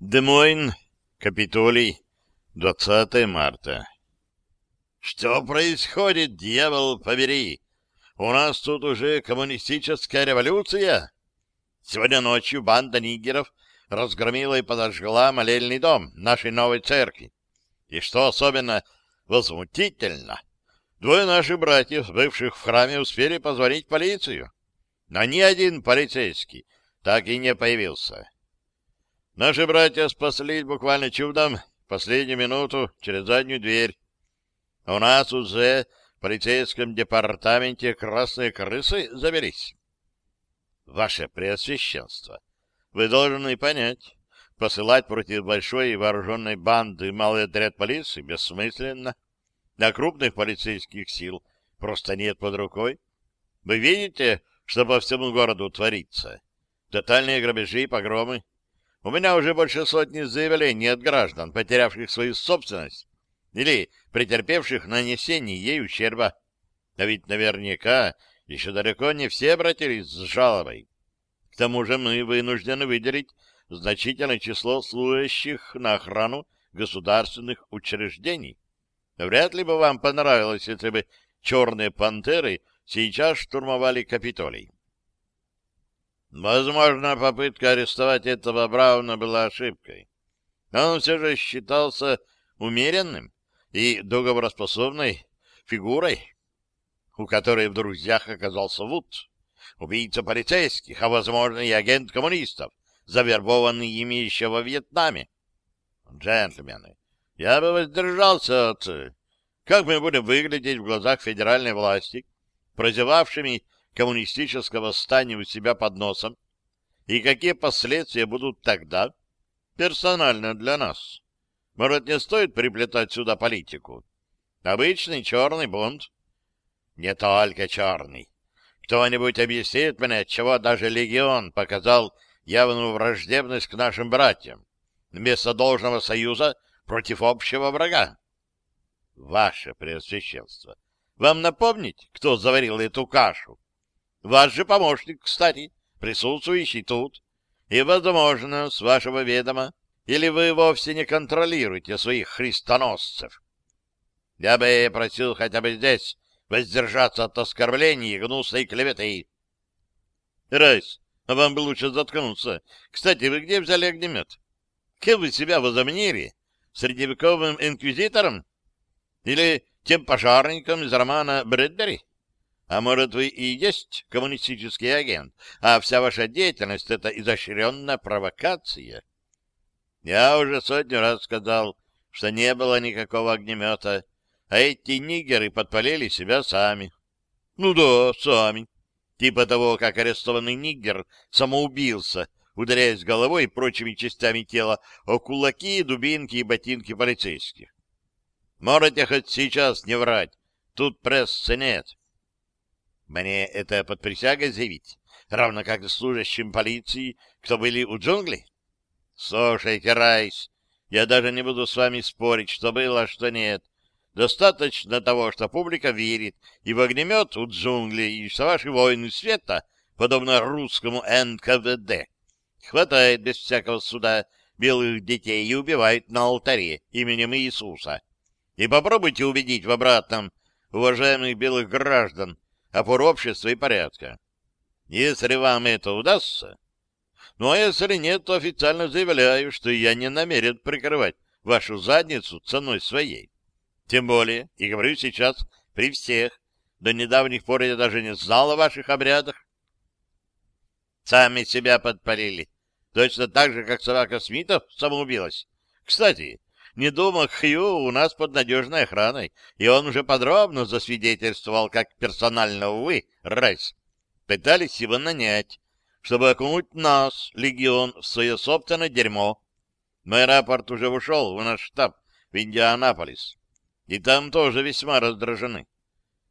Демойн, Капитолий, 20 марта. Что происходит, дьявол побери? У нас тут уже коммунистическая революция? Сегодня ночью банда нигеров разгромила и подожгла молельный дом нашей новой церкви. И что особенно возмутительно, двое наших братьев, бывших в храме, успели позвонить полицию. Но ни один полицейский так и не появился. Наши братья спаслись буквально чудом в последнюю минуту через заднюю дверь. У нас уже в полицейском департаменте красные крысы завелись. Ваше Преосвященство, вы должны понять, посылать против большой вооруженной банды малый отряд полиции бессмысленно. На крупных полицейских сил просто нет под рукой. Вы видите, что по всему городу творится? Тотальные грабежи и погромы. У меня уже больше сотни заявлений от граждан, потерявших свою собственность или претерпевших нанесение ей ущерба. А ведь наверняка еще далеко не все обратились с жалобой. К тому же мы вынуждены выделить значительное число служащих на охрану государственных учреждений. Вряд ли бы вам понравилось, если бы черные пантеры сейчас штурмовали Капитолий. Возможно, попытка арестовать этого Брауна была ошибкой. Он все же считался умеренным и договороспособной фигурой, у которой в друзьях оказался Вуд, убийца полицейских, а, возможно, и агент коммунистов, завербованный ими еще во Вьетнаме. Джентльмены, я бы воздержался от... Как мы будем выглядеть в глазах федеральной власти, прозевавшими коммунистического восстания у себя под носом, и какие последствия будут тогда персонально для нас? Может, не стоит приплетать сюда политику? Обычный черный бунт. Не только черный. Кто-нибудь объяснит мне, чего даже легион показал явную враждебность к нашим братьям, вместо должного союза против общего врага? Ваше Преосвященство, вам напомнить, кто заварил эту кашу? Ваш же помощник, кстати, присутствующий тут. И, возможно, с вашего ведома, или вы вовсе не контролируете своих христоносцев. Я бы просил хотя бы здесь воздержаться от оскорблений и гнусной клеветы. Райс, вам бы лучше заткнуться. Кстати, вы где взяли огнемет? Кем вы себя возомнили? Средневековым инквизитором? Или тем пожарником из романа Брэдбери? А может, вы и есть коммунистический агент, а вся ваша деятельность — это изощренная провокация? Я уже сотню раз сказал, что не было никакого огнемета, а эти нигеры подпалили себя сами. Ну да, сами. Типа того, как арестованный нигер самоубился, ударяясь головой и прочими частями тела о кулаки, дубинки и ботинки полицейских. Можете хоть сейчас не врать, тут прессы нет. Мне это под присягой заявить, равно как и служащим полиции, кто были у джунглей? Слушайте, Райс, я даже не буду с вами спорить, что было, что нет. Достаточно того, что публика верит и в огнемет у джунглей, и что ваши воины света, подобно русскому НКВД, хватает без всякого суда белых детей и убивает на алтаре именем Иисуса. И попробуйте убедить в обратном уважаемых белых граждан, опор общества и порядка. Если вам это удастся, ну а если нет, то официально заявляю, что я не намерен прикрывать вашу задницу ценой своей. Тем более, и говорю сейчас при всех, до недавних пор я даже не знал о ваших обрядах. Сами себя подпалили. Точно так же, как собака Смитов самоубилась. Кстати, не думал, Хью у нас под надежной охраной, и он уже подробно засвидетельствовал, как персонально вы, Райс, пытались его нанять, чтобы окунуть нас, легион, в свое собственное дерьмо. Мой рапорт уже ушел в наш штаб в Индианаполис и там тоже весьма раздражены.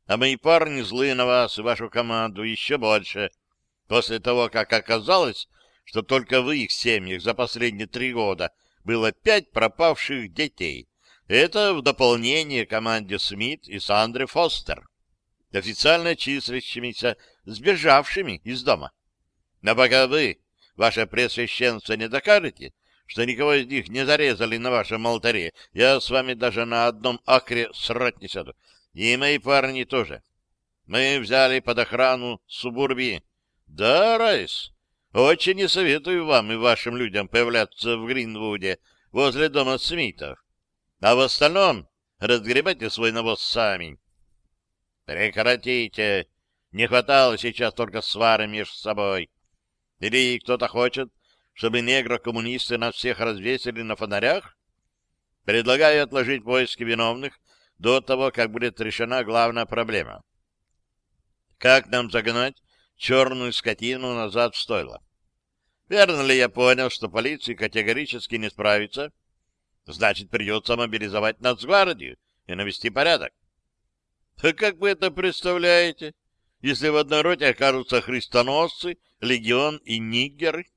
А мои парни злые на вас и вашу команду еще больше, после того, как оказалось, что только в их семьях за последние три года было пять пропавших детей. Это в дополнение команде Смит и Сандре Фостер, официально числящимися сбежавшими из дома. Но пока вы, ваше Пресвященство, не докажете, что никого из них не зарезали на вашем алтаре, я с вами даже на одном акре срать не сяду. И мои парни тоже. Мы взяли под охрану Субурби. Да, Райс, очень не советую вам и вашим людям появляться в Гринвуде возле дома Смитов. А в остальном разгребайте свой навоз сами. Прекратите. Не хватало сейчас только свары между собой. Или кто-то хочет, чтобы негро-коммунисты нас всех развесили на фонарях? Предлагаю отложить поиски виновных до того, как будет решена главная проблема. Как нам загнать черную скотину назад в стойло? Верно ли я понял, что полиции категорически не справится? Значит, придется мобилизовать нацгвардию и навести порядок. А как вы это представляете, если в одной роте окажутся христоносцы, легион и ниггеры?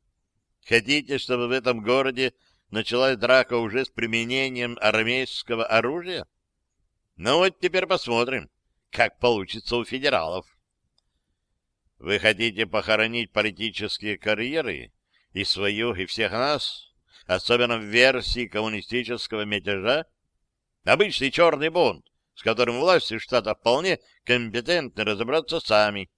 Хотите, чтобы в этом городе началась драка уже с применением армейского оружия? Ну вот теперь посмотрим, как получится у федералов. Вы хотите похоронить политические карьеры и свою, и всех нас, особенно в версии коммунистического мятежа? Обычный черный бунт, с которым власти штата вполне компетентны разобраться сами.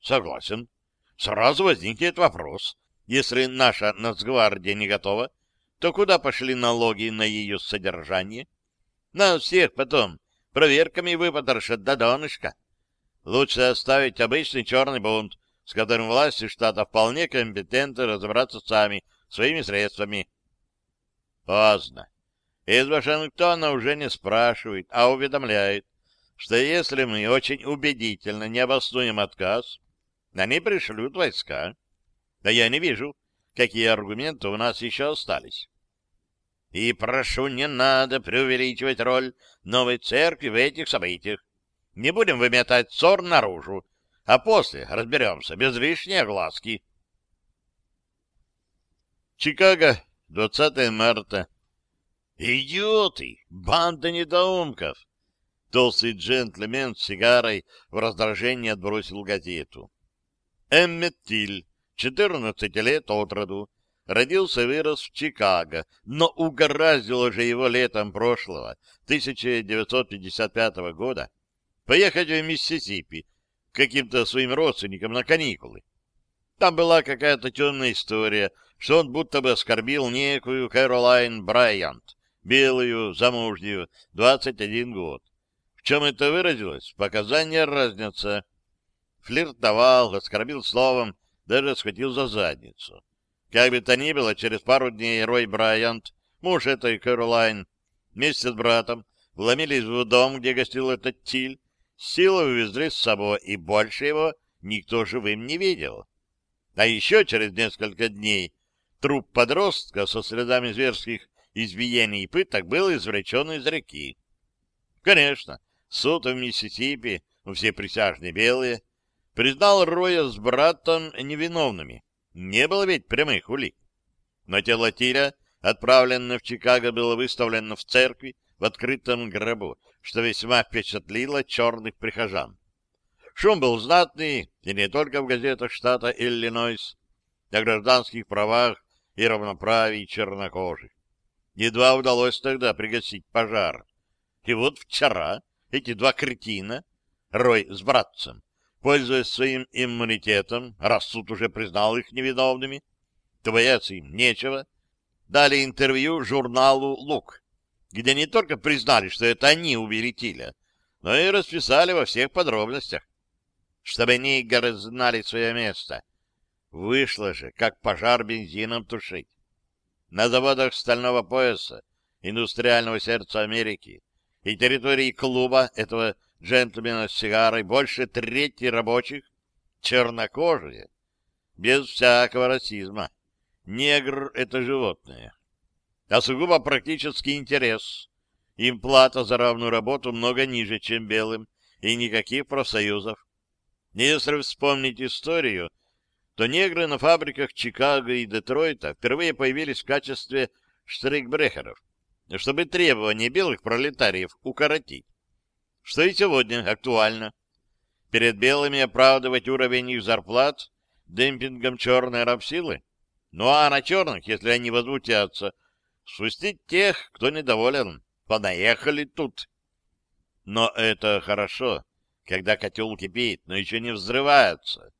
Согласен. Сразу возникнет вопрос. Если наша нацгвардия не готова, то куда пошли налоги на ее содержание? Нас всех потом проверками выпотрошат до донышка. Лучше оставить обычный черный бунт, с которым власти штата вполне компетентны разобраться сами, своими средствами. Поздно. Из Вашингтона уже не спрашивает, а уведомляет, что если мы очень убедительно не обоснуем отказ, они пришлют войска. Да я не вижу, какие аргументы у нас еще остались. И прошу, не надо преувеличивать роль новой церкви в этих событиях. Не будем выметать ссор наружу, а после разберемся без лишней огласки. Чикаго, 20 марта «Идиоты! Банда недоумков!» Толстый джентльмен с сигарой в раздражении отбросил газету. Эммет Тиль, 14 лет от роду, родился и вырос в Чикаго, но угораздило же его летом прошлого, 1955 года, поехать в Миссисипи к каким-то своим родственникам на каникулы. Там была какая-то темная история, что он будто бы оскорбил некую Кэролайн Брайант, белую, замужнюю, 21 год. В чем это выразилось? Показания разнятся. Флиртовал, оскорбил словом, даже схватил за задницу. Как бы то ни было, через пару дней Рой Брайант, муж этой Кэролайн, вместе с братом вломились в дом, где гостил этот Тиль, силой увезли с собой, и больше его никто живым не видел. А еще через несколько дней труп подростка со следами зверских избиений и пыток был извлечен из реки. Конечно, суд в Миссисипи, ну, все присяжные белые, признал Роя с братом невиновными. Не было ведь прямых улик. Но тело Тиля, отправленное в Чикаго, было выставлено в церкви в открытом гробу, что весьма впечатлило черных прихожан. Шум был знатный, и не только в газетах штата Иллинойс, о гражданских правах и равноправии чернокожих. Едва удалось тогда пригасить пожар. И вот вчера эти два кретина, Рой с братцем, пользуясь своим иммунитетом, раз суд уже признал их невиновными, то бояться им нечего, дали интервью журналу «Лук», где не только признали, что это они убили Тиля, но и расписали во всех подробностях, чтобы нигеры знали свое место. Вышло же, как пожар бензином тушить на заводах стального пояса, индустриального сердца Америки и территории клуба этого джентльмена с сигарой больше трети рабочих чернокожие, без всякого расизма. Негр — это животное. А сугубо практический интерес. Им плата за равную работу много ниже, чем белым, и никаких профсоюзов. Если вспомнить историю, то негры на фабриках Чикаго и Детройта впервые появились в качестве штрейкбрехеров, чтобы требования белых пролетариев укоротить. Что и сегодня актуально. Перед белыми оправдывать уровень их зарплат демпингом черной рабсилы? Ну а на черных, если они возмутятся, спустить тех, кто недоволен. Понаехали тут. Но это хорошо, когда котел кипит, но еще не взрывается.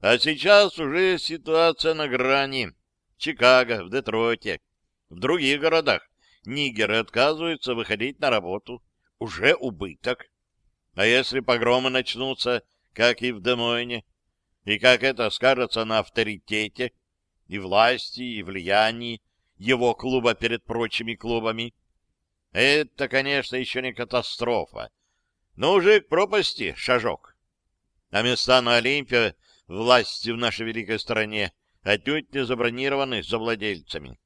А сейчас уже ситуация на грани. Чикаго, в Детройте, в других городах нигеры отказываются выходить на работу. Уже убыток. А если погромы начнутся, как и в Демойне, и как это скажется на авторитете и власти, и влиянии его клуба перед прочими клубами, это, конечно, еще не катастрофа, но уже к пропасти шажок. А места на Олимпе власти в нашей великой стране отнюдь не забронированы за владельцами.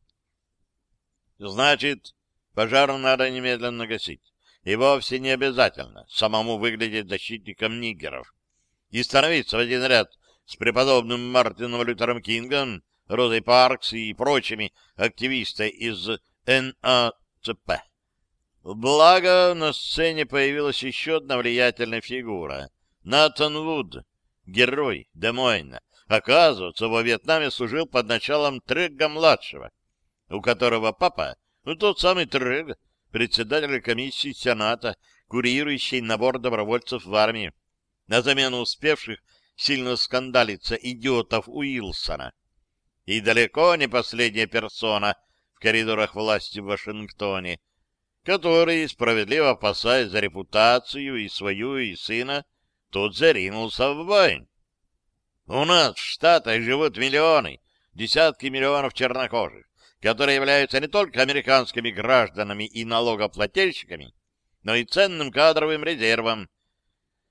Значит, пожар надо немедленно гасить. И вовсе не обязательно самому выглядеть защитником нигеров. И становиться в один ряд с преподобным Мартином Лютером Кингом, Розой Паркс и прочими активистами из НАЦП. Благо, на сцене появилась еще одна влиятельная фигура — Натан Вуд, герой Демойна. Оказывается, во Вьетнаме служил под началом Трегга-младшего, у которого папа, ну тот самый Трегг, председатель комиссии Сената, курирующий набор добровольцев в армию, на замену успевших сильно скандалиться идиотов Уилсона. И далеко не последняя персона в коридорах власти в Вашингтоне — который, справедливо опасаясь за репутацию и свою, и сына, тут заринулся в бой. У нас в Штатах живут миллионы, десятки миллионов чернокожих, которые являются не только американскими гражданами и налогоплательщиками, но и ценным кадровым резервом.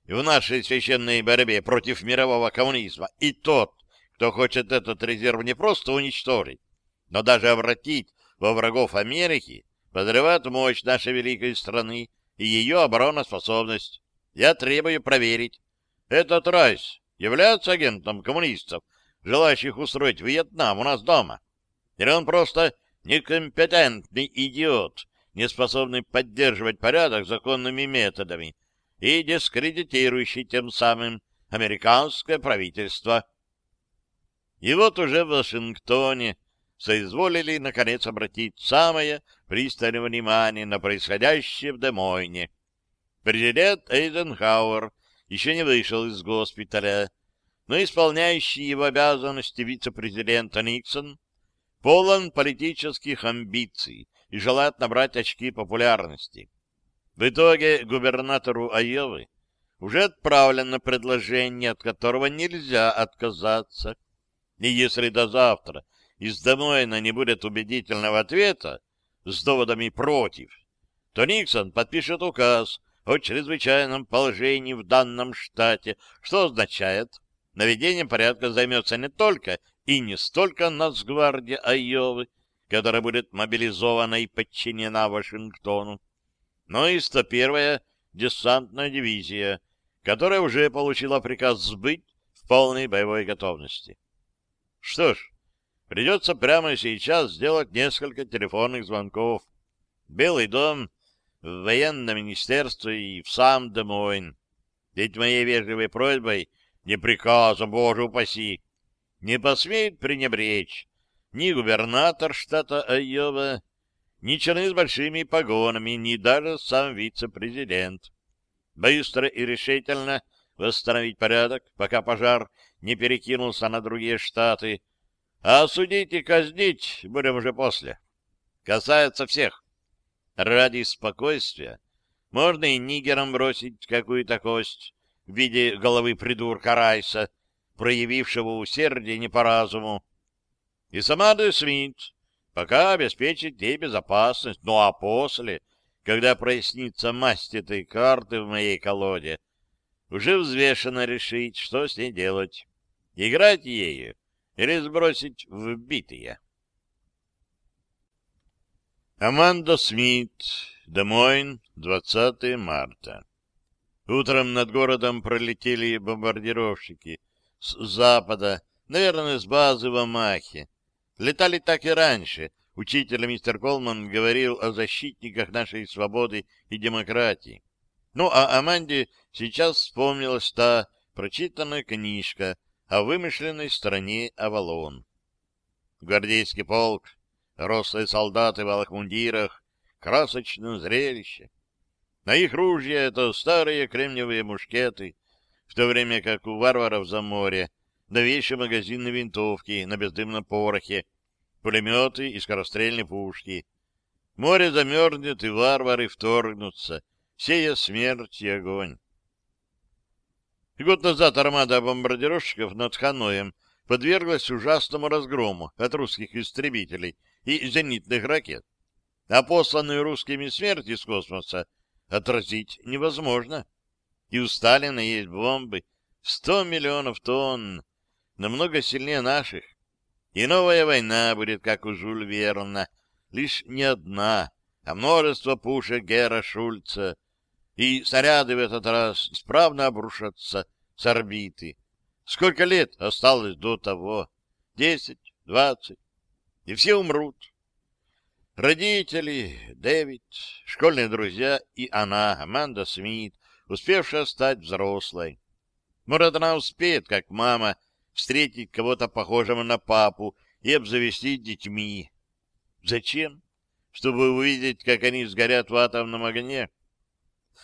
И в нашей священной борьбе против мирового коммунизма и тот, кто хочет этот резерв не просто уничтожить, но даже обратить во врагов Америки, подрывает мощь нашей великой страны и ее обороноспособность. Я требую проверить, этот Райс является агентом коммунистов, желающих устроить Вьетнам у нас дома? Или он просто некомпетентный идиот, не способный поддерживать порядок законными методами и дискредитирующий тем самым американское правительство? И вот уже в Вашингтоне соизволили, наконец, обратить самое пристальное внимание на происходящее в Демойне. Президент Эйзенхауэр еще не вышел из госпиталя, но исполняющий его обязанности вице-президента Никсон полон политических амбиций и желает набрать очки популярности. В итоге губернатору Айовы уже отправлено предложение, от которого нельзя отказаться. И если до завтра из Демойна не будет убедительного ответа с доводами против, то Никсон подпишет указ о чрезвычайном положении в данном штате, что означает, наведением порядка займется не только и не столько Нацгвардия Айовы, которая будет мобилизована и подчинена Вашингтону, но и 101-я десантная дивизия, которая уже получила приказ быть в полной боевой готовности. Что ж, Придется прямо сейчас сделать несколько телефонных звонков. Белый дом, в военное министерство и в сам Демойн. Ведь моей вежливой просьбой, не приказом, боже упаси, не посмеет пренебречь ни губернатор штата Айова, ни черны с большими погонами, ни даже сам вице-президент. Быстро и решительно восстановить порядок, пока пожар не перекинулся на другие штаты, а судить и казнить будем уже после. Касается всех. Ради спокойствия можно и нигерам бросить какую-то кость в виде головы придурка Райса, проявившего усердие не по разуму. И сама Де Смит пока обеспечит ей безопасность, ну а после, когда прояснится масть этой карты в моей колоде, уже взвешенно решить, что с ней делать. Играть ею или сбросить в битые. Аманда Смит, Демойн, 20 марта. Утром над городом пролетели бомбардировщики с запада, наверное, с базы в Амахе. Летали так и раньше. Учитель мистер Колман говорил о защитниках нашей свободы и демократии. Ну, а Аманде сейчас вспомнилась та прочитанная книжка о вымышленной стране Авалон. гвардейский полк, рослые солдаты в алых мундирах, красочное зрелище. На их ружья — это старые кремниевые мушкеты, в то время как у варваров за море новейшие магазинные винтовки на бездымном порохе, пулеметы и скорострельные пушки. Море замерзнет, и варвары вторгнутся, сея смерть и огонь. Год назад армада бомбардировщиков над Ханоем подверглась ужасному разгрому от русских истребителей и зенитных ракет, а посланную русскими смерть из космоса отразить невозможно. И у Сталина есть бомбы в сто миллионов тонн, намного сильнее наших. И новая война будет, как у Жюль Верна, лишь не одна, а множество пушек Гера Шульца, и снаряды в этот раз исправно обрушатся с орбиты. Сколько лет осталось до того? Десять, двадцать. И все умрут. Родители, Дэвид, школьные друзья и она, Аманда Смит, успевшая стать взрослой. Может, она успеет, как мама, встретить кого-то похожего на папу и обзавестись детьми. Зачем? Чтобы увидеть, как они сгорят в атомном огне?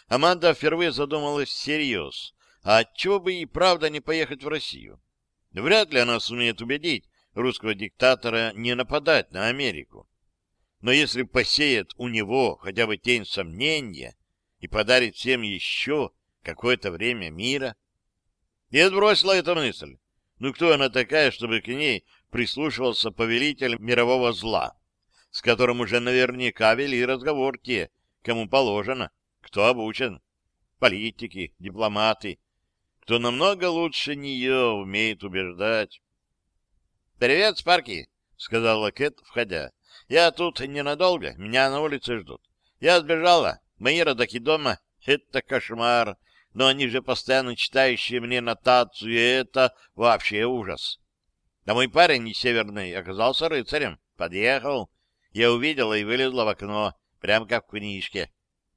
Аманда впервые задумалась всерьез. А отчего бы и правда не поехать в Россию? Вряд ли она сумеет убедить русского диктатора не нападать на Америку. Но если посеет у него хотя бы тень сомнения и подарит всем еще какое-то время мира... И отбросила эту мысль. Ну кто она такая, чтобы к ней прислушивался повелитель мирового зла, с которым уже наверняка вели разговор те, кому положено, кто обучен, политики, дипломаты, кто намного лучше нее умеет убеждать. — Привет, Спарки, — сказала Кэт, входя. — Я тут ненадолго, меня на улице ждут. Я сбежала, мои родаки дома. Это кошмар но они же постоянно читающие мне нотацию, и это вообще ужас. Да мой парень не северный оказался рыцарем. Подъехал. Я увидела и вылезла в окно, прям как в книжке.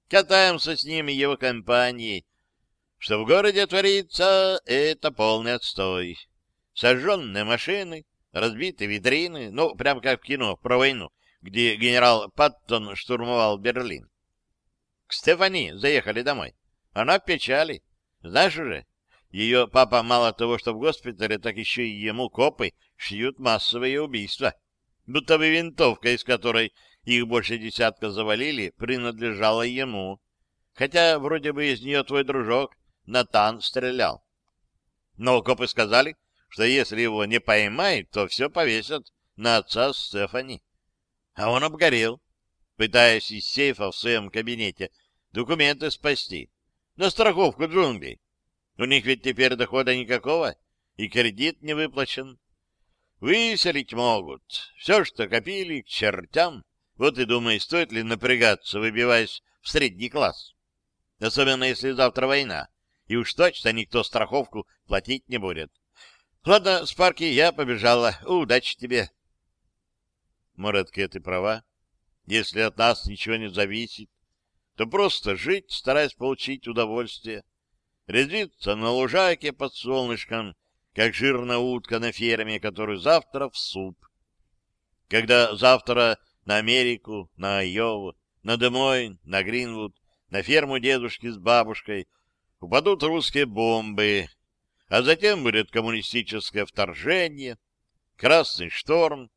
Катаемся с ними его компанией. Что в городе творится, это полный отстой. Сожженные машины, разбитые витрины, ну, прям как в кино про войну, где генерал Паттон штурмовал Берлин. К Стефани заехали домой. Она в печали. Знаешь уже, ее папа мало того, что в госпитале, так еще и ему копы шьют массовые убийства. Будто бы винтовка, из которой их больше десятка завалили, принадлежала ему. Хотя вроде бы из нее твой дружок Натан стрелял. Но копы сказали, что если его не поймают, то все повесят на отца Стефани. А он обгорел, пытаясь из сейфа в своем кабинете документы спасти на страховку джунглей. У них ведь теперь дохода никакого, и кредит не выплачен. Выселить могут. Все, что копили, к чертям. Вот и думай, стоит ли напрягаться, выбиваясь в средний класс. Особенно, если завтра война. И уж точно никто страховку платить не будет. Ладно, Спарки, я побежала. Удачи тебе. Может, ты права. Если от нас ничего не зависит, то просто жить, стараясь получить удовольствие. Резвиться на лужайке под солнышком, как жирная утка на ферме, которую завтра в суп. Когда завтра на Америку, на Айову, на Демойн, на Гринвуд, на ферму дедушки с бабушкой упадут русские бомбы, а затем будет коммунистическое вторжение, красный шторм,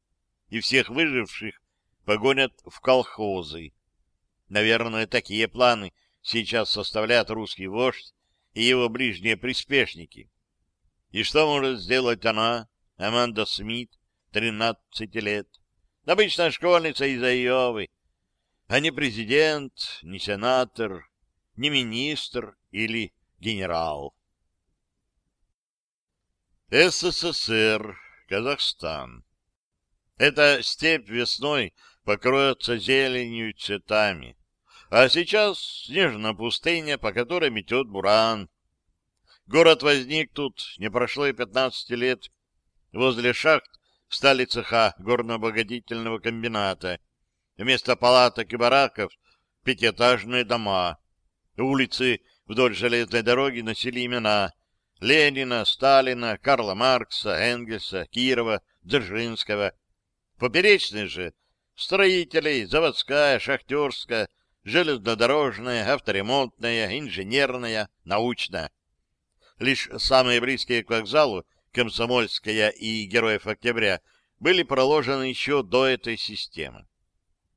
и всех выживших погонят в колхозы. Наверное, такие планы сейчас составляют русский вождь и его ближние приспешники. И что может сделать она, Аманда Смит, 13 лет? Обычная школьница из Айовы, а не президент, не сенатор, не министр или генерал. СССР, Казахстан. Эта степь весной покроется зеленью цветами. А сейчас снежная пустыня, по которой метет буран. Город возник тут, не прошло и пятнадцати лет. Возле шахт стали цеха горно-обогатительного комбината. Вместо палаток и бараков — пятиэтажные дома. Улицы вдоль железной дороги носили имена Ленина, Сталина, Карла Маркса, Энгельса, Кирова, Дзержинского. Поперечные же строителей, заводская, шахтерская, железнодорожная, авторемонтная, инженерная, научная. Лишь самые близкие к вокзалу, Комсомольская и Героев Октября, были проложены еще до этой системы.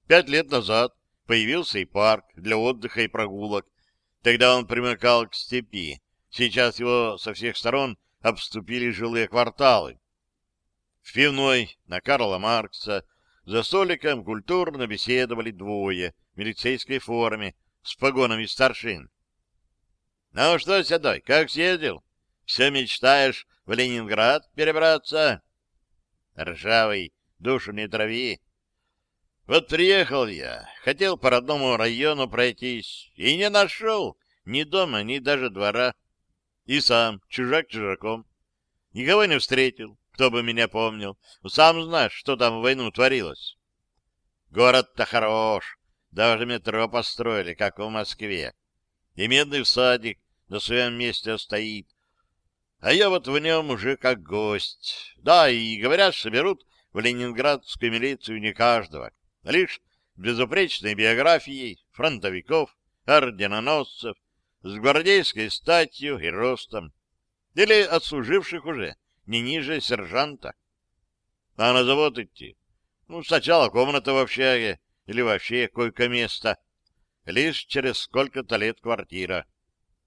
Пять лет назад появился и парк для отдыха и прогулок. Тогда он примыкал к степи. Сейчас его со всех сторон обступили жилые кварталы. В пивной на Карла Маркса за столиком культурно беседовали двое в милицейской форме с погонами старшин. — Ну что, Седой, как съездил? Все мечтаешь в Ленинград перебраться? — Ржавый, душу не трави. Вот приехал я, хотел по родному району пройтись, и не нашел ни дома, ни даже двора. И сам, чужак чужаком. Никого не встретил, кто бы меня помнил. Сам знаешь, что там в войну творилось. Город-то хорош, даже метро построили, как в Москве. И медный всадник на своем месте стоит. А я вот в нем уже как гость. Да, и говорят, что берут в ленинградскую милицию не каждого, лишь безупречной биографией фронтовиков, орденоносцев, с гвардейской статью и ростом, или отслуживших уже не ниже сержанта. А на завод идти? Ну, сначала комната в общаге, или вообще койко-место, лишь через сколько-то лет квартира.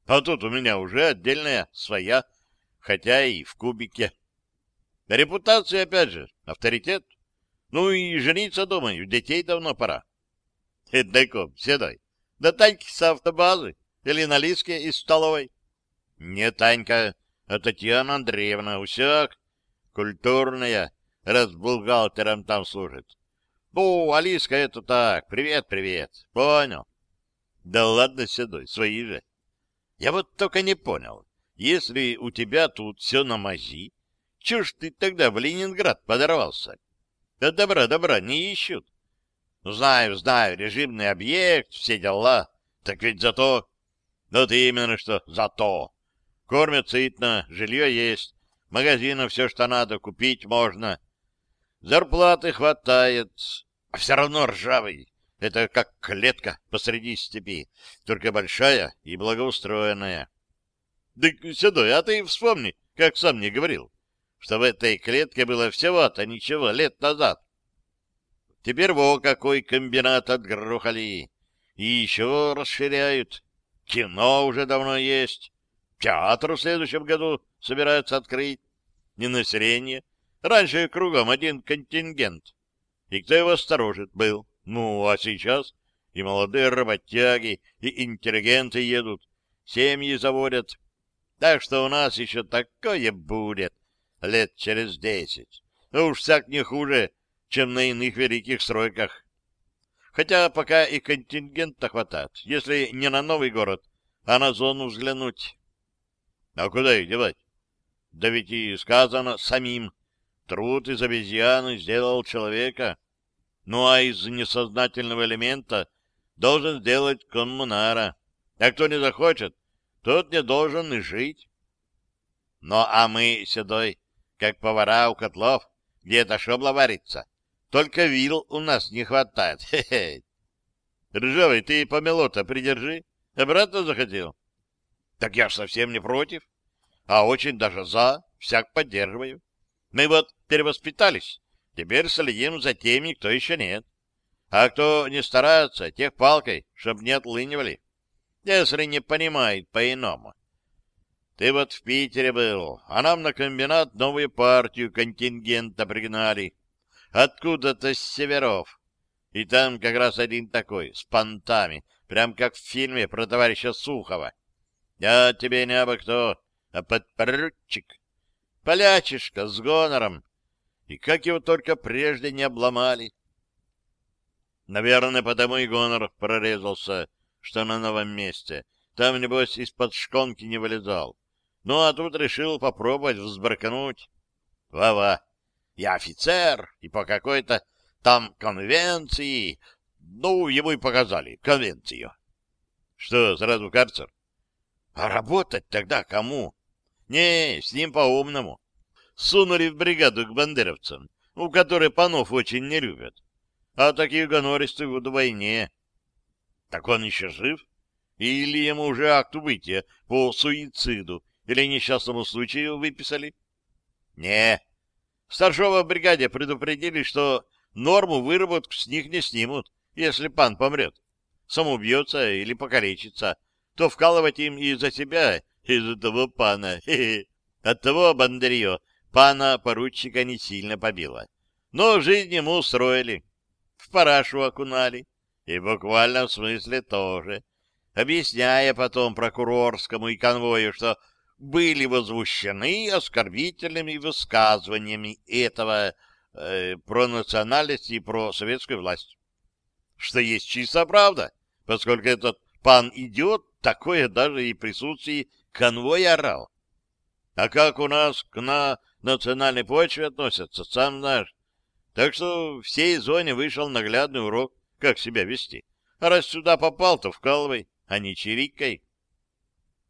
А тут у меня уже отдельная своя, хотя и в кубике. Репутация, опять же, авторитет. Ну и жениться, думаю, детей давно пора. Эднаком, седой. Да Таньки с автобазы или на Лиске из столовой. Не Танька, а Татьяна Андреевна, усяк. Культурная, раз бухгалтером там служит. Ну, Алиска, это так, привет-привет, понял. Да ладно, Седой, свои же. Я вот только не понял, если у тебя тут все на мази, чё ж ты тогда в Ленинград подорвался? Да добра, добра, не ищут. Ну, знаю, знаю, режимный объект, все дела. Так ведь зато... Вот именно что зато. Кормят сытно, жилье есть, магазинов все, что надо, купить можно. Зарплаты хватает, а все равно ржавый. Это как клетка посреди степи, только большая и благоустроенная. Да, Седой, а ты вспомни, как сам мне говорил, что в этой клетке было всего-то ничего лет назад. Теперь во какой комбинат отгрохали. И еще расширяют. Кино уже давно есть. Театр в следующем году собираются открыть. Не население. Раньше кругом один контингент. И кто его сторожит был? Ну, а сейчас и молодые работяги, и интеллигенты едут, семьи заводят. Так что у нас еще такое будет лет через десять. Ну уж всяк не хуже, чем на иных великих стройках. Хотя пока и контингента хватает, если не на новый город, а на зону взглянуть. А куда их девать? Да ведь и сказано самим. Труд из обезьяны сделал человека. Ну а из несознательного элемента должен сделать коммунара. А кто не захочет, тот не должен и жить. Ну а мы, седой, как повара у котлов, где эта шобла варится. Только вил у нас не хватает. Хе-хе. Ржавый, ты помело-то придержи. Обратно захотел? Так я ж совсем не против. А очень даже за, всяк поддерживаю. Мы вот перевоспитались. Теперь следим за теми, кто еще нет. А кто не старается, тех палкой, чтоб не отлынивали. Если не понимает по-иному. Ты вот в Питере был, а нам на комбинат новую партию контингента пригнали. Откуда-то с северов. И там как раз один такой, с понтами, прям как в фильме про товарища Сухова. Я тебе не абы кто, а подпоручик. Полячишка с гонором, и как его только прежде не обломали. Наверное, потому и гонор прорезался, что на новом месте. Там, небось, из-под шконки не вылезал. Ну, а тут решил попробовать взбракануть. Ва-ва, я офицер, и по какой-то там конвенции... Ну, ему и показали конвенцию. Что, сразу карцер? А работать тогда кому? Не, с ним по-умному сунули в бригаду к бандеровцам. у которой панов очень не любят. А таких гонористых вдвойне. Так он еще жив? Или ему уже акт убытия по суициду или несчастному случаю выписали? Не. Старшего бригаде предупредили, что норму выработку с них не снимут, если пан помрет. Самоубьется или покалечится, то вкалывать им и за себя, и за того пана. От того Бондарье пана поручика не сильно побило. Но жизнь ему устроили, в парашу окунали, и в смысле тоже, объясняя потом прокурорскому и конвою, что были возмущены оскорбительными высказываниями этого э, про национальность и про советскую власть. Что есть чистая правда, поскольку этот пан-идиот такое даже и присутствии конвоя орал. А как у нас к на национальной почве относятся, сам знаешь. Так что всей зоне вышел наглядный урок, как себя вести. А раз сюда попал, то вкалывай, а не чирикай.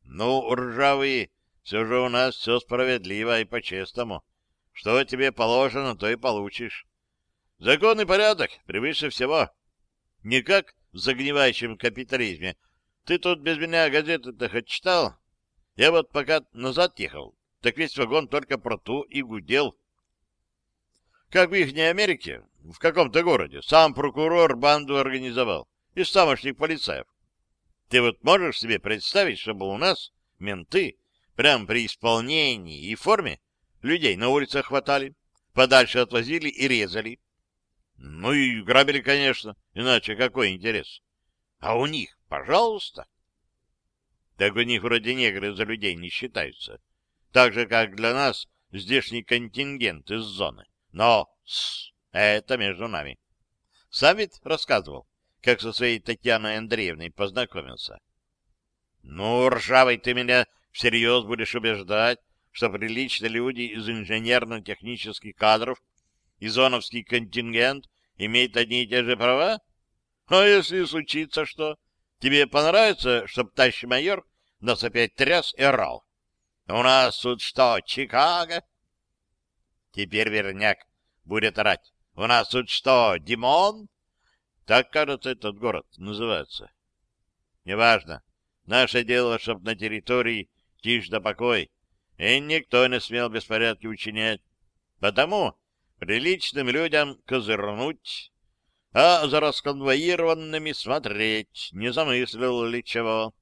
Ну, ржавые, все же у нас все справедливо и по-честному. Что тебе положено, то и получишь. Закон и порядок превыше всего. Не как в загнивающем капитализме. Ты тут без меня газеты-то хоть читал? Я вот пока назад ехал, так весь вагон только про ту и гудел. Как в ихней Америке, в каком-то городе, сам прокурор банду организовал из тамошних полицаев. Ты вот можешь себе представить, чтобы у нас менты прямо при исполнении и форме людей на улицах хватали, подальше отвозили и резали? Ну и грабили, конечно, иначе какой интерес? А у них, пожалуйста. Так у них вроде негры за людей не считаются. Так же, как для нас здешний контингент из зоны. Но с, это между нами. Сам ведь рассказывал, как со своей Татьяной Андреевной познакомился. Ну, ржавый, ты меня всерьез будешь убеждать, что приличные люди из инженерно-технических кадров и зоновский контингент имеют одни и те же права? А если случится что? Тебе понравится, чтоб тащий майор нас опять тряс и орал? У нас тут что, Чикаго? Теперь верняк будет орать. У нас тут что, Димон? Так, кажется, этот город называется. Неважно. Наше дело, чтоб на территории тишь да покой, и никто не смел беспорядки учинять. Потому приличным людям козырнуть, а за расконвоированными смотреть, не замыслил ли чего.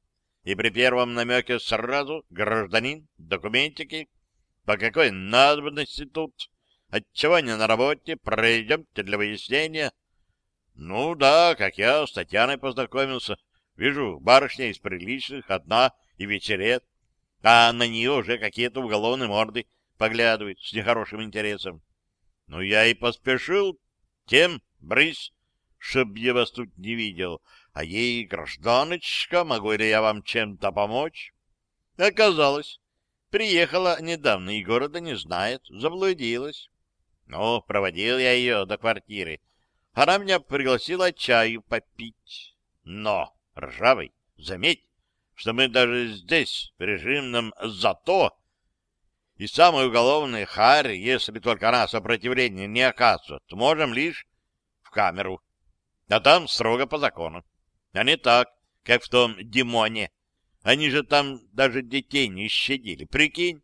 И при первом намеке сразу гражданин, документики, по какой надобности тут, отчего не на работе, пройдемте для выяснения. Ну да, как я с Татьяной познакомился. Вижу, барышня из приличных, одна и вечерет, а на нее уже какие-то уголовные морды поглядывают с нехорошим интересом. Ну, я и поспешил тем, брысь, чтоб я вас тут не видел. А ей, гражданочка, могу ли я вам чем-то помочь? Оказалось, приехала недавно и города не знает, заблудилась. Ну, проводил я ее до квартиры. Она меня пригласила чаю попить. Но, ржавый, заметь, что мы даже здесь в режимном «зато» и самой уголовной харе, если только она сопротивления не оказывает, можем лишь в камеру. А там строго по закону. А не так, как в том Димоне. Они же там даже детей не щадили. Прикинь?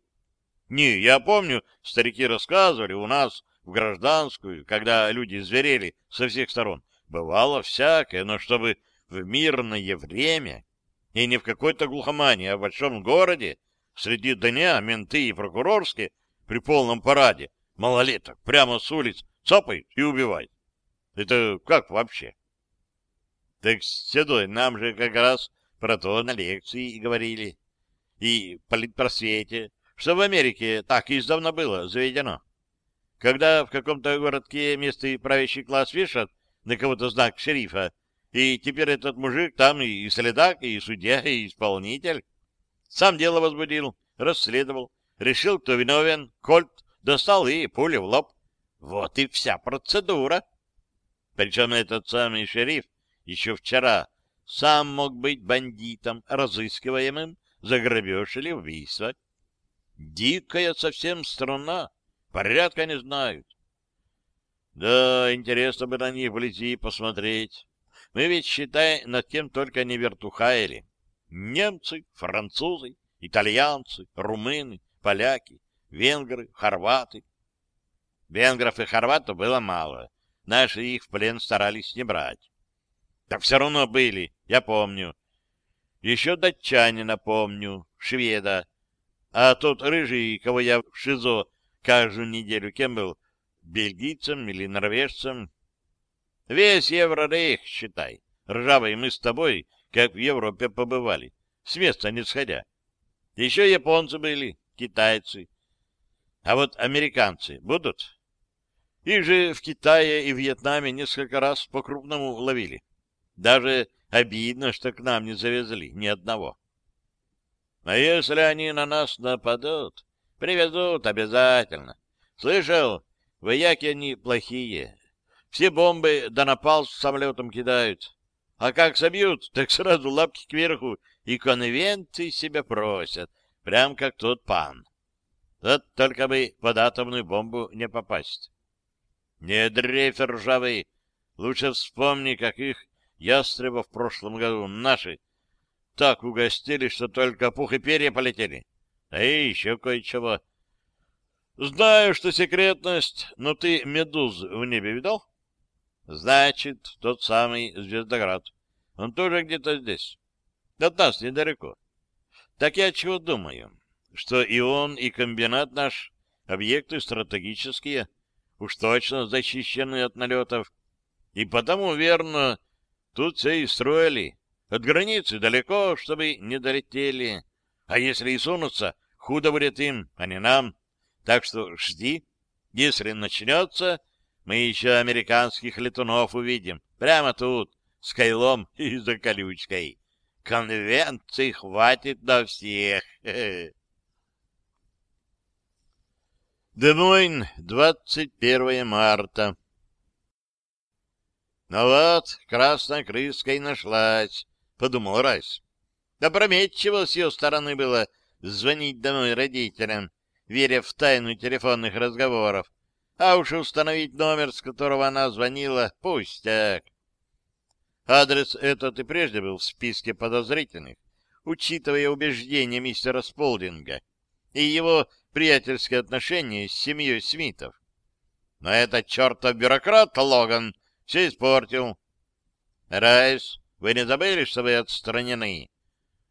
Не, я помню, старики рассказывали, у нас в гражданскую, когда люди зверели со всех сторон, бывало всякое, но чтобы в мирное время и не в какой-то глухомании, а в большом городе, среди дня менты и прокурорские при полном параде малолеток прямо с улиц цапают и убивают. Это как вообще? Так, Седой, нам же как раз про то на лекции и говорили. И политпросвете, что в Америке так издавна было заведено. Когда в каком-то городке местный правящий класс вешает на кого-то знак шерифа, и теперь этот мужик там и следак, и судья, и исполнитель. Сам дело возбудил, расследовал, решил, кто виновен, кольт достал и пуля в лоб. Вот и вся процедура. Причем этот самый шериф еще вчера сам мог быть бандитом, разыскиваемым за грабеж или убийство. Дикая совсем страна, порядка не знают. Да, интересно бы на них вблизи посмотреть. Мы ведь, считай, над кем только не вертухаяли. Немцы, французы, итальянцы, румыны, поляки, венгры, хорваты. Венгров и хорватов было мало. Наши их в плен старались не брать. Так все равно были, я помню. Еще датчане напомню, шведа. А тот рыжий, кого я в ШИЗО каждую неделю кем был, бельгийцем или норвежцем. Весь Еврорейх, считай. Ржавый мы с тобой, как в Европе побывали, с места не сходя. Еще японцы были, китайцы. А вот американцы будут? Их же в Китае и Вьетнаме несколько раз по-крупному ловили. Даже обидно, что к нам не завезли ни одного. А если они на нас нападут, привезут обязательно. Слышал, вояки они плохие. Все бомбы да напал с самолетом кидают. А как собьют, так сразу лапки кверху и конвенты себя просят, прям как тот пан. Вот только бы под атомную бомбу не попасть. Не дрейф ржавый, лучше вспомни, как их ястреба в прошлом году наши так угостили, что только пух и перья полетели. А и еще кое-чего. Знаю, что секретность, но ты медуз в небе видал? Значит, тот самый Звездоград. Он тоже где-то здесь. От нас недалеко. Так я чего думаю? Что и он, и комбинат наш — объекты стратегические, уж точно защищены от налетов. И потому, верно, тут все и строили. От границы далеко, чтобы не долетели. А если и сунутся, худо будет им, а не нам. Так что жди. Если начнется, мы еще американских летунов увидим. Прямо тут, с Кайлом и за колючкой. Конвенции хватит на всех. Демойн, 21 марта. Ну вот, красная крыска и нашлась, — подумал Райс. Опрометчиво с ее стороны было звонить домой родителям, веря в тайну телефонных разговоров, а уж установить номер, с которого она звонила, пустяк. Адрес этот и прежде был в списке подозрительных, учитывая убеждения мистера Сполдинга и его приятельские отношения с семьей Смитов. Но этот чертов бюрократ Логан все испортил. Райс, вы не забыли, что вы отстранены?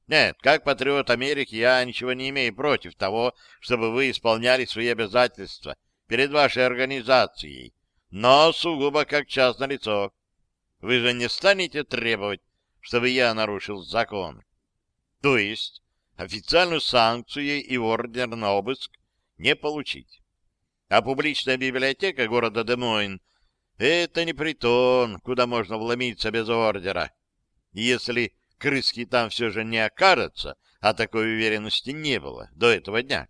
Нет, как патриот Америки я ничего не имею против того, чтобы вы исполняли свои обязательства перед вашей организацией, но сугубо как частное лицо. Вы же не станете требовать, чтобы я нарушил закон. То есть официальную санкцию и ордер на обыск не получить. А публичная библиотека города Демойн — это не притон, куда можно вломиться без ордера. Если крыски там все же не окажется, а такой уверенности не было до этого дня,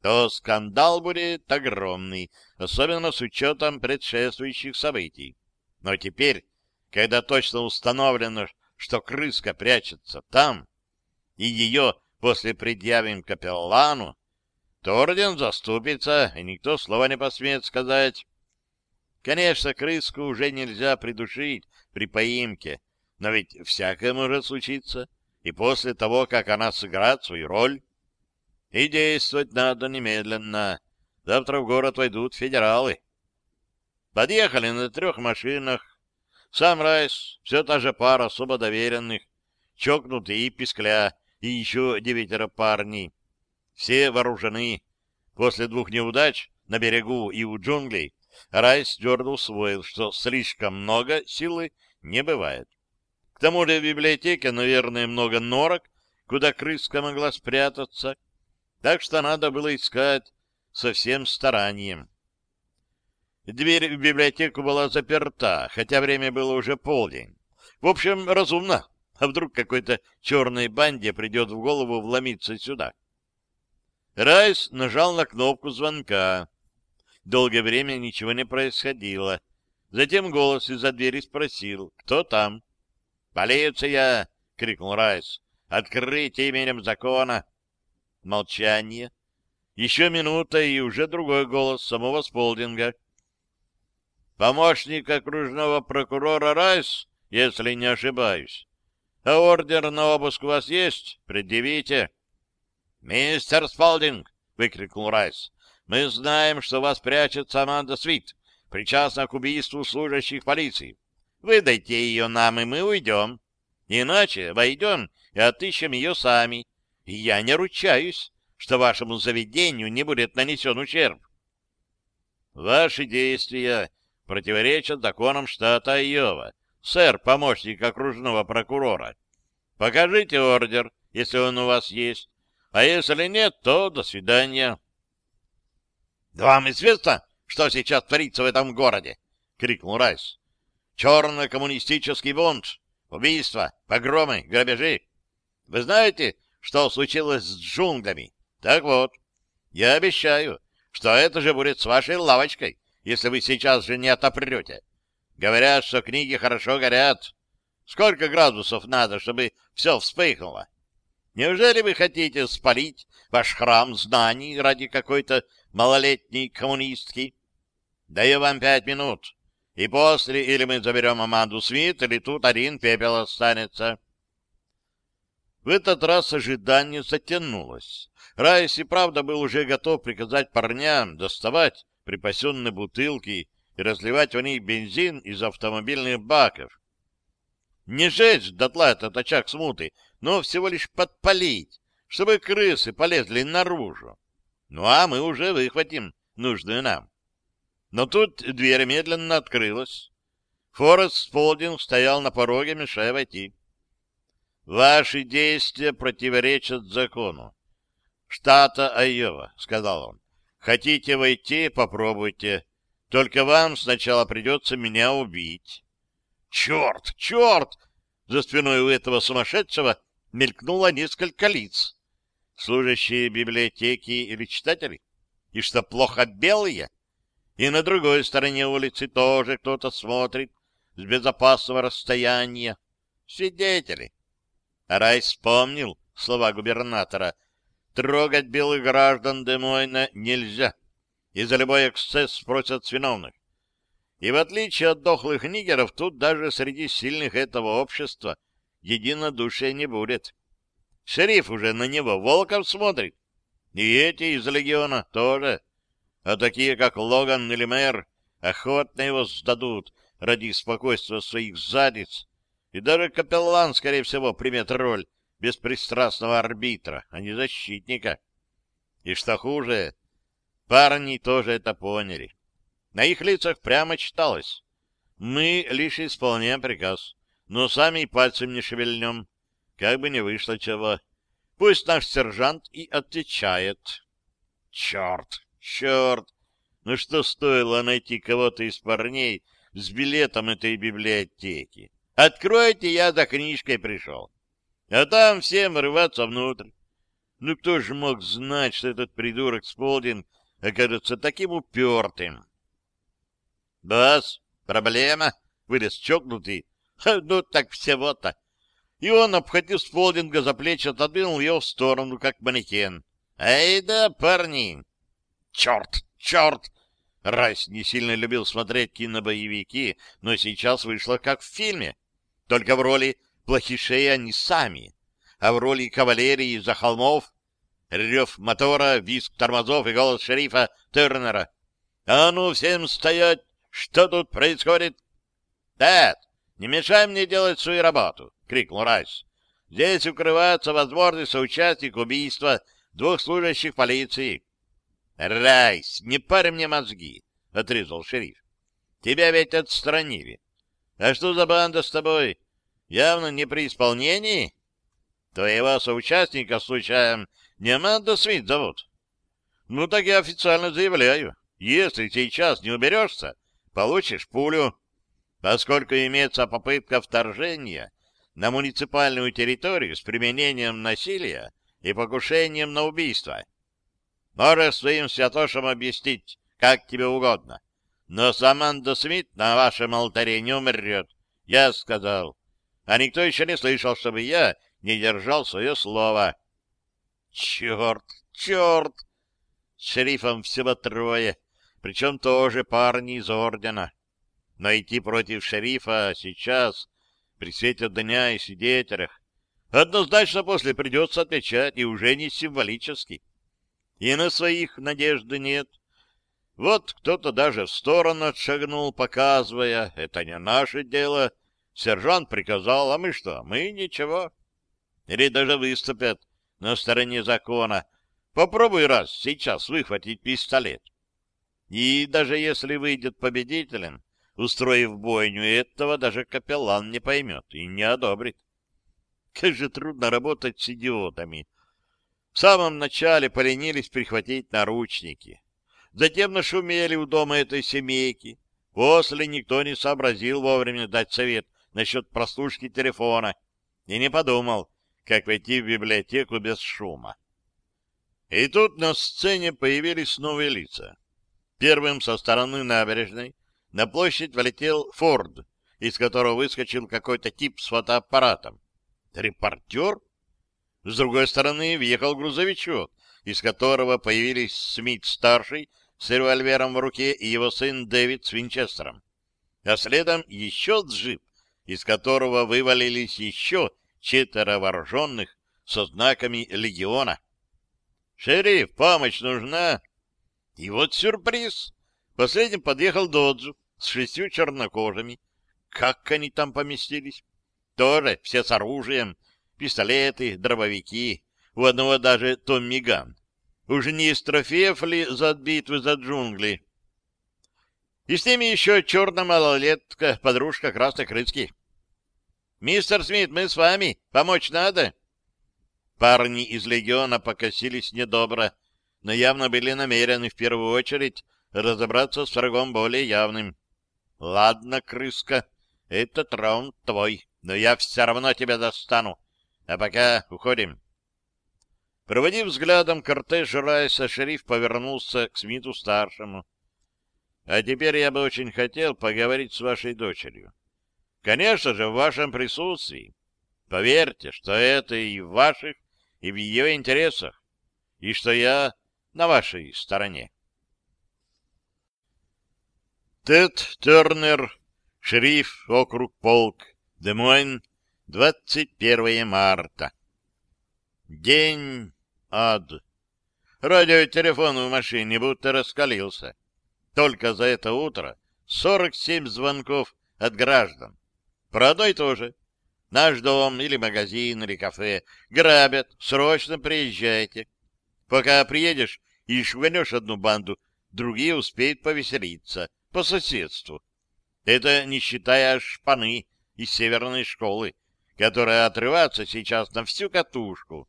то скандал будет огромный, особенно с учетом предшествующих событий. Но теперь, когда точно установлено, что крыска прячется там, и ее после предъявим капеллану, то орден заступится, и никто слова не посмеет сказать. Конечно, крыску уже нельзя придушить при поимке, но ведь всякое может случиться, и после того, как она сыграет свою роль. И действовать надо немедленно. Завтра в город войдут федералы. Подъехали на трех машинах. Сам Райс, все та же пара особо доверенных, чокнутые и пискля, и еще девятеро парней. Все вооружены. После двух неудач на берегу и у джунглей Райс твердо усвоил, что слишком много силы не бывает. К тому же в библиотеке, наверное, много норок, куда крыска могла спрятаться, так что надо было искать со всем старанием. Дверь в библиотеку была заперта, хотя время было уже полдень. В общем, разумно а вдруг какой-то черной банде придет в голову вломиться сюда? Райс нажал на кнопку звонка. Долгое время ничего не происходило. Затем голос из-за двери спросил, кто там? «Полиция!» — крикнул Райс. «Открыть именем закона!» Молчание. Еще минута, и уже другой голос самого Сполдинга. Помощник окружного прокурора Райс, если не ошибаюсь. А ордер на обыск у вас есть? Предъявите. «Мистер Сполдинг!» — выкрикнул Райс. «Мы знаем, что вас прячет Аманда Свит, причастна к убийству служащих полиции. Выдайте ее нам, и мы уйдем. Иначе войдем и отыщем ее сами. И я не ручаюсь, что вашему заведению не будет нанесен ущерб. Ваши действия противоречат законам штата Айова, сэр, помощник окружного прокурора. Покажите ордер, если он у вас есть, а если нет, то до свидания. — Да вам известно, что сейчас творится в этом городе? — крикнул Райс. — Черно-коммунистический бунт, убийства, погромы, грабежи. Вы знаете, что случилось с джунглями? Так вот, я обещаю, что это же будет с вашей лавочкой, если вы сейчас же не отопрете. Говорят, что книги хорошо горят. Сколько градусов надо, чтобы все вспыхнуло? Неужели вы хотите спалить ваш храм знаний ради какой-то малолетней коммунистки? Даю вам пять минут, и после или мы заберем Аманду Смит, или тут один пепел останется. В этот раз ожидание затянулось. Райс и правда был уже готов приказать парням доставать припасенные бутылки и разливать в них бензин из автомобильных баков. Не жечь дотла этот очаг смуты, но всего лишь подпалить, чтобы крысы полезли наружу. Ну а мы уже выхватим нужную нам. Но тут дверь медленно открылась. Форест Сполдинг стоял на пороге, мешая войти. «Ваши действия противоречат закону. Штата Айова», — сказал он. «Хотите войти — попробуйте. Только вам сначала придется меня убить». «Черт! Черт!» За спиной у этого сумасшедшего мелькнуло несколько лиц. Служащие библиотеки или читатели? И что, плохо белые? И на другой стороне улицы тоже кто-то смотрит с безопасного расстояния. Свидетели. Райс вспомнил слова губернатора. Трогать белых граждан Демойна нельзя. И за любой эксцесс спросят с виновных. И в отличие от дохлых нигеров, тут даже среди сильных этого общества единодушия не будет. Шериф уже на него волком смотрит. И эти из легиона тоже. А такие, как Логан или Мэр, охотно его сдадут ради спокойствия своих задниц. И даже капеллан, скорее всего, примет роль беспристрастного арбитра, а не защитника. И что хуже, парни тоже это поняли. На их лицах прямо читалось. Мы лишь исполняем приказ но сами пальцем не шевельнем, как бы не вышло чего. Пусть наш сержант и отвечает. Черт, черт! Ну что стоило найти кого-то из парней с билетом этой библиотеки? Откройте, я за книжкой пришел. А там всем рваться внутрь. Ну кто же мог знать, что этот придурок Сполдин окажется таким упертым? — Бас, проблема? — вылез чокнутый, ну, так всего-то. И он, обхватив Сполдинга за плечи, отодвинул его в сторону, как манекен. «Эй да, парни!» «Черт! Черт!» Райс не сильно любил смотреть кинобоевики, но сейчас вышло как в фильме. Только в роли плохишей они сами, а в роли кавалерии за холмов рев мотора, визг тормозов и голос шерифа Тернера. «А ну, всем стоять! Что тут происходит?» «Тед, «Не мешай мне делать свою работу!» — крикнул Райс. «Здесь укрывается возможный соучастник убийства двух служащих полиции». «Райс, не парь мне мозги!» — отрезал шериф. «Тебя ведь отстранили. А что за банда с тобой? Явно не при исполнении? Твоего соучастника, случаем, не Аманда Смит зовут?» «Ну, так я официально заявляю. Если сейчас не уберешься, получишь пулю» поскольку имеется попытка вторжения на муниципальную территорию с применением насилия и покушением на убийство. Можешь своим святошам объяснить, как тебе угодно, но Саманда Смит на вашем алтаре не умрет, я сказал. А никто еще не слышал, чтобы я не держал свое слово. Черт, черт! С шерифом всего трое, причем тоже парни из ордена. Но идти против шерифа сейчас, при свете дня и свидетелях, однозначно после придется отвечать, и уже не символически. И на своих надежды нет. Вот кто-то даже в сторону отшагнул, показывая, это не наше дело. Сержант приказал, а мы что? Мы ничего. Или даже выступят на стороне закона. Попробуй раз сейчас выхватить пистолет. И даже если выйдет победителем, устроив бойню, этого даже капеллан не поймет и не одобрит. Как же трудно работать с идиотами. В самом начале поленились прихватить наручники. Затем нашумели у дома этой семейки. После никто не сообразил вовремя дать совет насчет прослушки телефона и не подумал, как войти в библиотеку без шума. И тут на сцене появились новые лица. Первым со стороны набережной на площадь влетел Форд, из которого выскочил какой-то тип с фотоаппаратом. Репортер? С другой стороны въехал грузовичок, из которого появились Смит-старший с револьвером в руке и его сын Дэвид с Винчестером. А следом еще джип, из которого вывалились еще четверо вооруженных со знаками легиона. «Шериф, помощь нужна?» И вот сюрприз. Последним подъехал Доджу с шестью чернокожими. Как они там поместились? Тоже все с оружием, пистолеты, дробовики. У одного даже Томми Ган. Уж не из трофеев ли за битвы за джунгли? И с ними еще черная малолетка, подружка Красной Крыски. «Мистер Смит, мы с вами. Помочь надо?» Парни из легиона покосились недобро, но явно были намерены в первую очередь разобраться с врагом более явным. «Ладно, крыска, этот раунд твой, но я все равно тебя достану. А пока уходим». Проводив взглядом кортеж Райса, шериф повернулся к Смиту-старшему. «А теперь я бы очень хотел поговорить с вашей дочерью. Конечно же, в вашем присутствии. Поверьте, что это и в ваших, и в ее интересах, и что я на вашей стороне. Тед Тернер, шериф, округ Полк, Демойн, 21 марта. День ад. Радиотелефон в машине будто раскалился. Только за это утро 47 звонков от граждан. Про одно и то же. Наш дом или магазин или кафе грабят, срочно приезжайте. Пока приедешь и швырнешь одну банду, другие успеют повеселиться по соседству. Это не считая шпаны из северной школы, которая отрывается сейчас на всю катушку.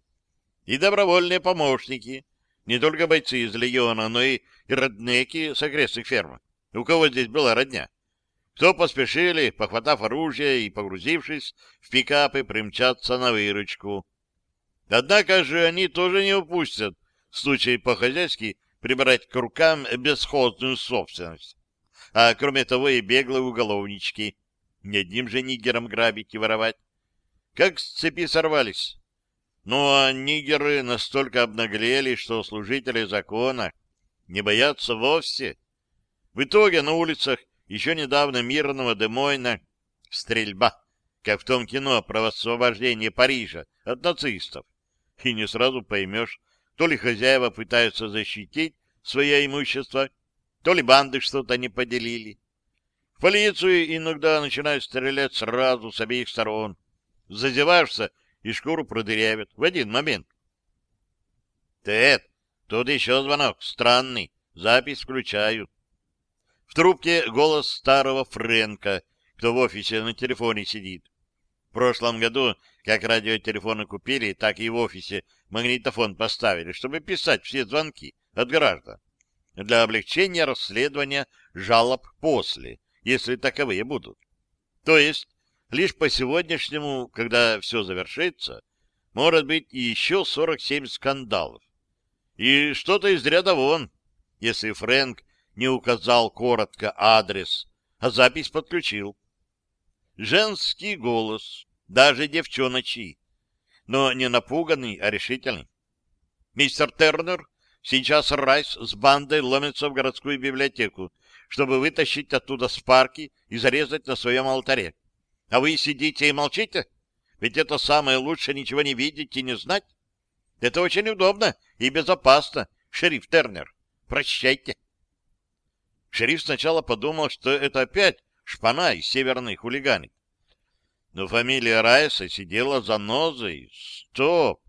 И добровольные помощники, не только бойцы из легиона, но и роднеки с окрестных ферм. У кого здесь была родня? Кто поспешили, похватав оружие и погрузившись в пикапы, примчаться на выручку. Однако же они тоже не упустят в случае по-хозяйски прибрать к рукам бесхозную собственность. А кроме того и беглые уголовнички. Не одним же нигером грабить и воровать. Как с цепи сорвались. Ну а нигеры настолько обнаглели, что служители закона не боятся вовсе. В итоге на улицах еще недавно мирного Демойна стрельба, как в том кино про освобождение Парижа от нацистов. И не сразу поймешь, то ли хозяева пытаются защитить свое имущество, то ли банды что-то не поделили. В полицию иногда начинают стрелять сразу с обеих сторон. Зазеваешься и шкуру продырявят в один момент. Тед, тут еще звонок, странный, запись включаю. В трубке голос старого Френка, кто в офисе на телефоне сидит. В прошлом году, как радиотелефоны купили, так и в офисе магнитофон поставили, чтобы писать все звонки от граждан для облегчения расследования жалоб после, если таковые будут. То есть, лишь по сегодняшнему, когда все завершится, может быть еще 47 скандалов. И что-то из ряда вон, если Фрэнк не указал коротко адрес, а запись подключил. Женский голос, даже девчоночий, но не напуганный, а решительный. «Мистер Тернер, сейчас Райс с бандой ломится в городскую библиотеку, чтобы вытащить оттуда спарки и зарезать на своем алтаре. А вы сидите и молчите? Ведь это самое лучшее ничего не видеть и не знать. Это очень удобно и безопасно, шериф Тернер. Прощайте. Шериф сначала подумал, что это опять шпана из северной хулиганы. Но фамилия Райса сидела за нозой. Стоп!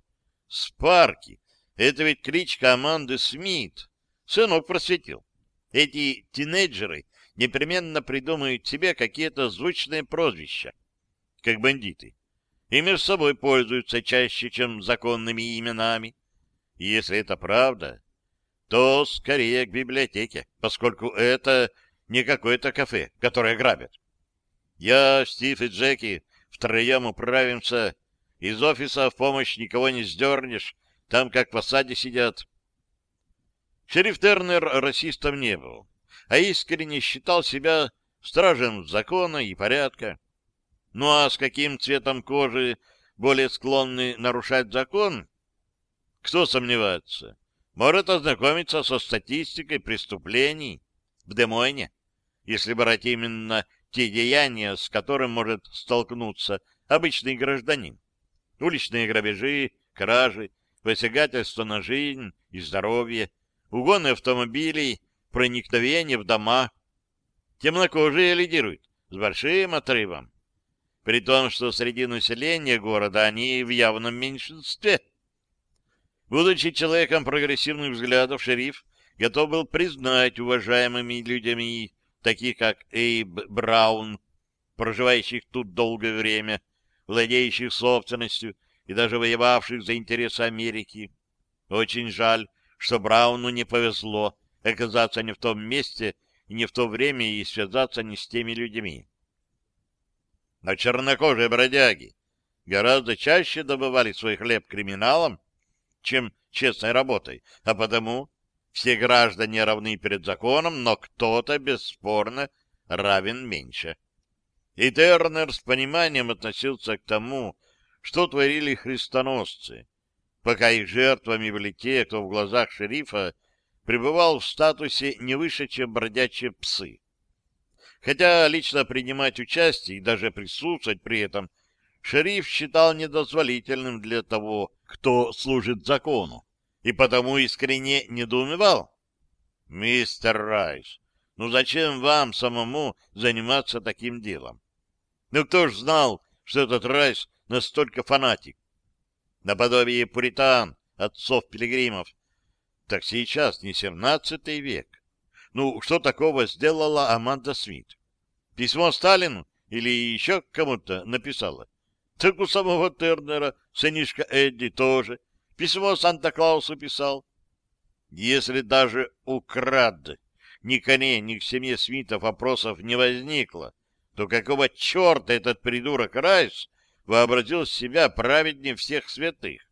Спарки! Это ведь кличка Аманды Смит. Сынок просветил. Эти тинейджеры непременно придумают себе какие-то звучные прозвища, как бандиты, и между собой пользуются чаще, чем законными именами. И если это правда, то скорее к библиотеке, поскольку это не какое-то кафе, которое грабят. Я, Стив и Джеки втроем управимся, из офиса в помощь никого не сдернешь, там как в осаде сидят. Шериф Тернер расистом не был, а искренне считал себя стражем закона и порядка. Ну а с каким цветом кожи более склонны нарушать закон? Кто сомневается? Может ознакомиться со статистикой преступлений в Демойне, если брать именно те деяния, с которым может столкнуться обычный гражданин. Уличные грабежи, кражи, посягательство на жизнь и здоровье, угоны автомобилей, проникновение в дома. Темнокожие лидируют с большим отрывом. При том, что среди населения города они в явном меньшинстве. Будучи человеком прогрессивных взглядов, шериф готов был признать уважаемыми людьми, таких как Эйб Браун, проживающих тут долгое время, владеющих собственностью и даже воевавших за интересы Америки. Очень жаль, что Брауну не повезло оказаться не в том месте и не в то время и связаться не с теми людьми. Но чернокожие бродяги гораздо чаще добывали свой хлеб криминалом, чем честной работой, а потому все граждане равны перед законом, но кто-то, бесспорно, равен меньше. И Тернер с пониманием относился к тому, что творили христоносцы, пока их жертвами были те, кто в глазах шерифа пребывал в статусе не выше, чем бродячие псы. Хотя лично принимать участие и даже присутствовать при этом шериф считал недозволительным для того, кто служит закону, и потому искренне недоумевал. «Мистер Райс, ну зачем вам самому заниматься таким делом? Ну кто ж знал, что этот Райс настолько фанатик? Наподобие пуритан, отцов-пилигримов. Так сейчас не семнадцатый век. Ну, что такого сделала Аманда Смит? Письмо Сталину или еще кому-то написала? Так у самого Тернера, сынишка Эдди, тоже. Письмо Санта-Клаусу писал. Если даже у Крад ни к ней, ни к семье Смитов вопросов не возникло, то какого черта этот придурок Райс вообразил себя праведнее всех святых?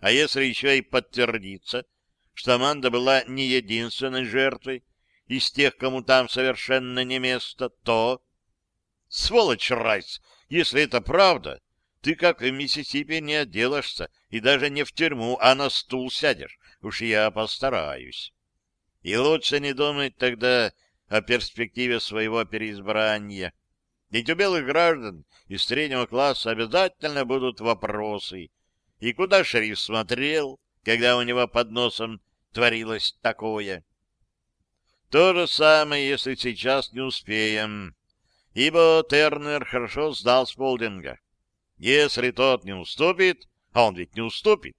А если еще и подтвердится, что Аманда была не единственной жертвой из тех, кому там совершенно не место, то... Сволочь Райс! Если это правда, ты, как в Миссисипи, не отделаешься, и даже не в тюрьму, а на стул сядешь. Уж я постараюсь. И лучше не думать тогда о перспективе своего переизбрания. Ведь у белых граждан из среднего класса обязательно будут вопросы. И куда шериф смотрел, когда у него под носом творилось такое? То же самое, если сейчас не успеем, ибо Тернер хорошо сдал Сполдинга. Если тот не уступит, а он ведь не уступит,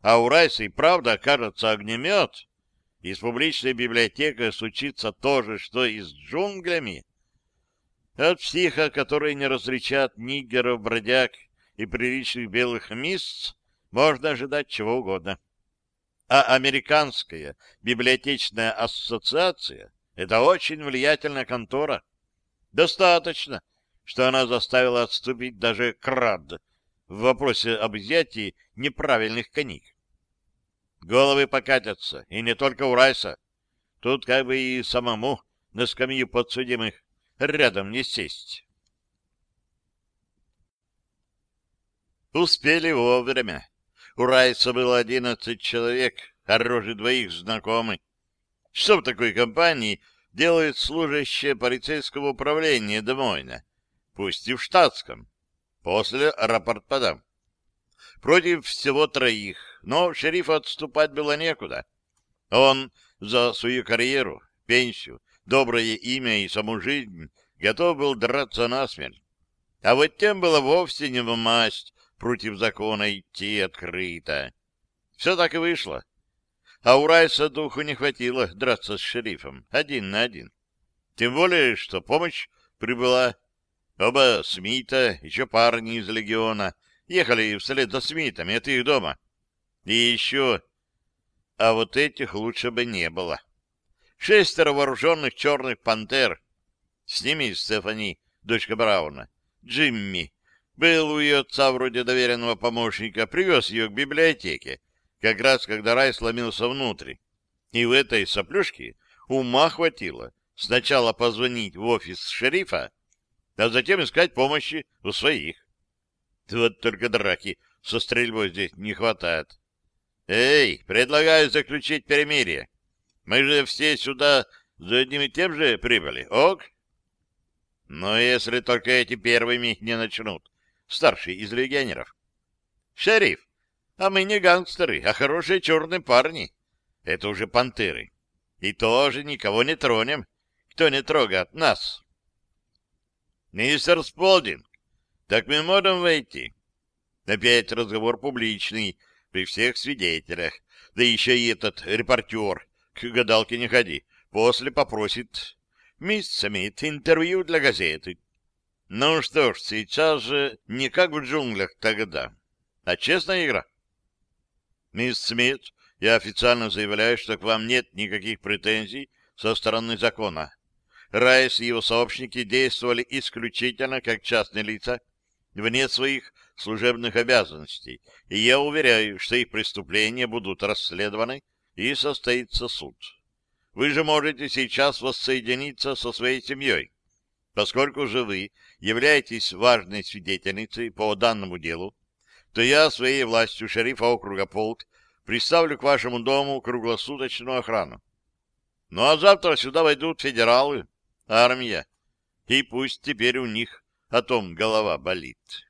а у Райса и правда окажется огнемет, и с публичной библиотекой случится то же, что и с джунглями, от психа, который не различат нигеров, бродяг и приличных белых мисс, можно ожидать чего угодно. А Американская библиотечная ассоциация — это очень влиятельная контора. Достаточно, что она заставила отступить даже Крад в вопросе об изъятии неправильных книг. Головы покатятся, и не только у Райса. Тут как бы и самому на скамью подсудимых рядом не сесть. Успели вовремя. У Райса было одиннадцать человек, а двоих знакомы. Что в такой компании делают служащие полицейского управления Демойна, пусть и в штатском. После рапорт подам. Против всего троих, но шерифу отступать было некуда. Он за свою карьеру, пенсию, доброе имя и саму жизнь готов был драться насмерть. А вот тем было вовсе не в масть против закона идти открыто. Все так и вышло. А у Райса духу не хватило драться с шерифом один на один. Тем более, что помощь прибыла. Оба Смита, еще парни из легиона, ехали вслед за Смитами от их дома. И еще... А вот этих лучше бы не было. Шестеро вооруженных черных пантер. С ними Стефани, дочка Брауна. Джимми. Был у ее отца вроде доверенного помощника, привез ее к библиотеке, как раз когда рай сломился внутрь. И в этой соплюшке ума хватило сначала позвонить в офис шерифа, а затем искать помощи у своих. Вот только драки со стрельбой здесь не хватает. Эй, предлагаю заключить перемирие. Мы же все сюда за одним и тем же прибыли, ок? Но если только эти первыми не начнут, старший из легионеров. Шериф, а мы не гангстеры, а хорошие черные парни. Это уже пантеры. И тоже никого не тронем, кто не трогает нас. Мистер Сполдинг, так мы можем войти? Опять разговор публичный, при всех свидетелях. Да еще и этот репортер, к гадалке не ходи, после попросит «Мисс Смит, интервью для газеты». Ну что ж, сейчас же не как в джунглях тогда, а честная игра. Мисс Смит, я официально заявляю, что к вам нет никаких претензий со стороны закона. Райс и его сообщники действовали исключительно как частные лица, вне своих служебных обязанностей, и я уверяю, что их преступления будут расследованы и состоится суд. Вы же можете сейчас воссоединиться со своей семьей. Поскольку же вы являетесь важной свидетельницей по данному делу, то я своей властью шерифа округа Полк приставлю к вашему дому круглосуточную охрану. Ну а завтра сюда войдут федералы, армия, и пусть теперь у них о том голова болит».